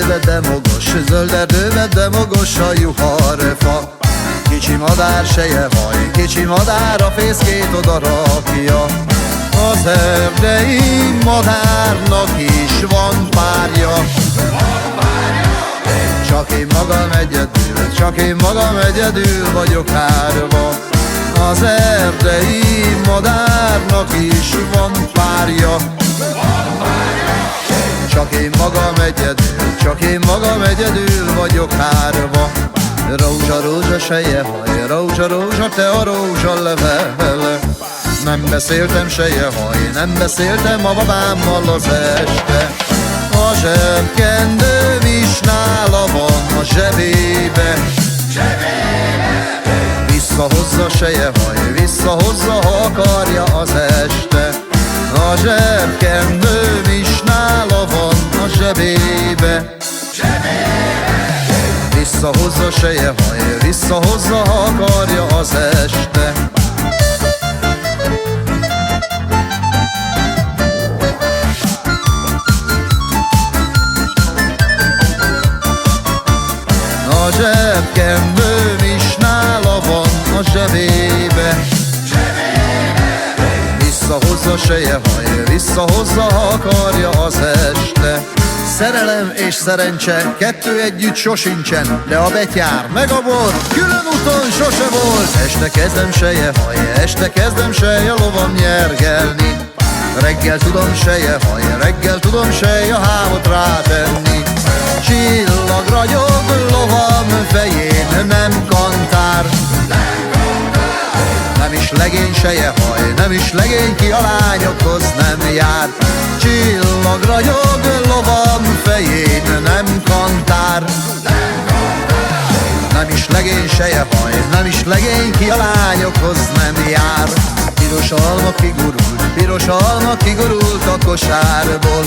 Erdőbe, de mogos, zöld erdőbe, de mogos a juharfa Kicsi madár seje haj, kicsi madár a fészkét oda rakja. Az erdei madárnak is van párja. Csak én magam egyedül, csak én magam egyedül vagyok hárva. Az erdei madárnak is van párja én magam egyedül, csak én magam egyedül vagyok hárva. Rózsa, rózsa, seje haj, rózsa, rózsa, te a rózsa level. Nem beszéltem seje haj, nem beszéltem a babámmal az este. A zsebkendőm is nála van a zsebébe. Visszahozza seje haj, visszahozza, ha akarja az este. A zsebkendőm is nála Visszahozza seje haj, visszahozza, ha akarja az este. A zsebkendőm is nála van a zsebébe. Visszahozza seje haj, visszahozza, ha akarja az este Szerelem és szerencse, kettő együtt sosincsen De a betyár meg a bor, külön úton sose volt. Este kezdem seje haj, este kezdem seje lovam nyergelni. Reggel tudom seje haj, reggel tudom seje hámot rátenni. Csillag ragyog lovam fején, nem kantár. Nem is legény seje haj, nem is legény ki a lányokhoz nem jár Csillag ragyog lovam fején, nem kantár. Nem is legény seje haj, nem is legény ki a lányokhoz nem jár. Piros alma kigurult, piros alma kigurult a kosárból.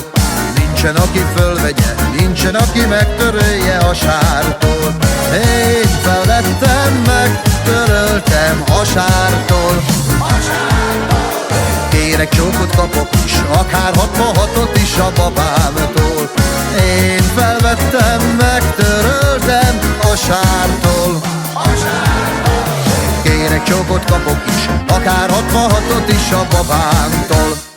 Nincsen, aki fölvegye, nincsen, aki megtörölje a sártól. Én felvettem, megtöröltem a sártól Kérek csókot kapok is, akár 66-ot is a babámtól Én felvettem, megtöröltem a sártól. Kérek csókot kapok is, akár 66-ot is a babámtól